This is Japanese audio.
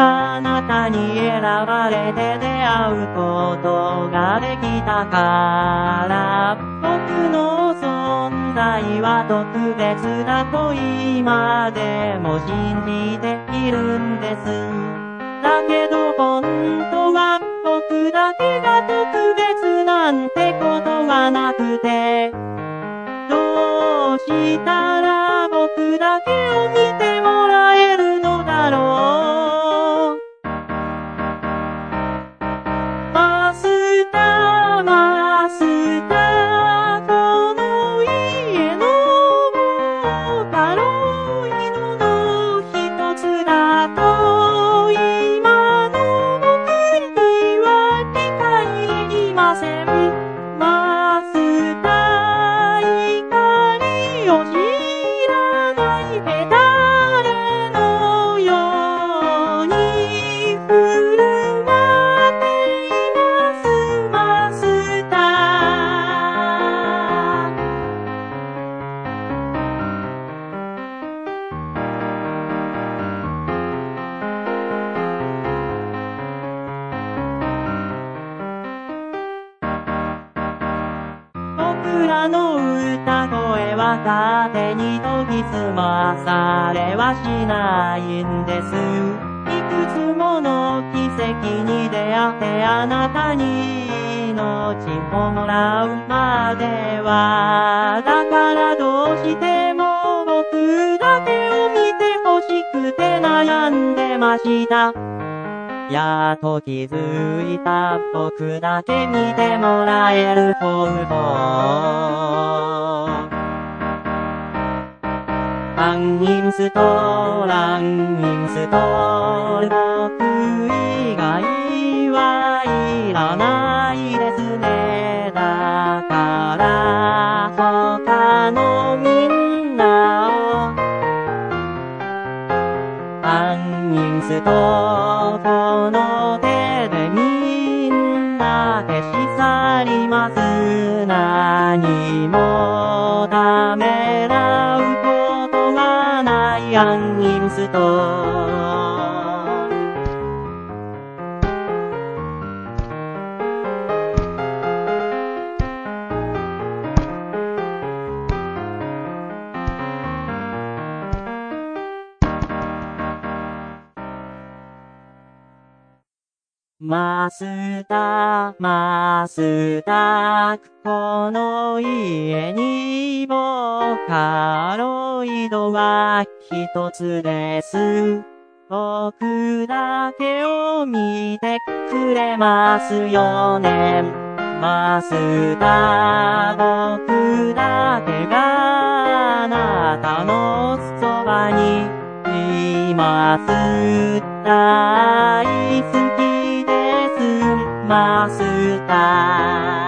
あなたに選ばれて出会うことができたから僕の存在は特別だと今でも信じているんです。だけど本当は僕だけが特別なんてことはなくてどうしたら僕だけを見らの歌声は縦に研ぎ澄まされはしないんです。いくつもの奇跡に出会ってあなたに命をもらうまでは。だからどうしても僕だけを見て欲しくて悩んでました。やっと気づいた僕だけ見てもらえる方法ランインストールランインストール僕以外はいらない。アンインストこの手でみんな消し去ります。何もためらうことはない。アンインストマスター、マスター、この家にボーカロイドは一つです。僕だけを見てくれますよね。マスター、僕だけがあなたのそばにいます。大好きです。マスター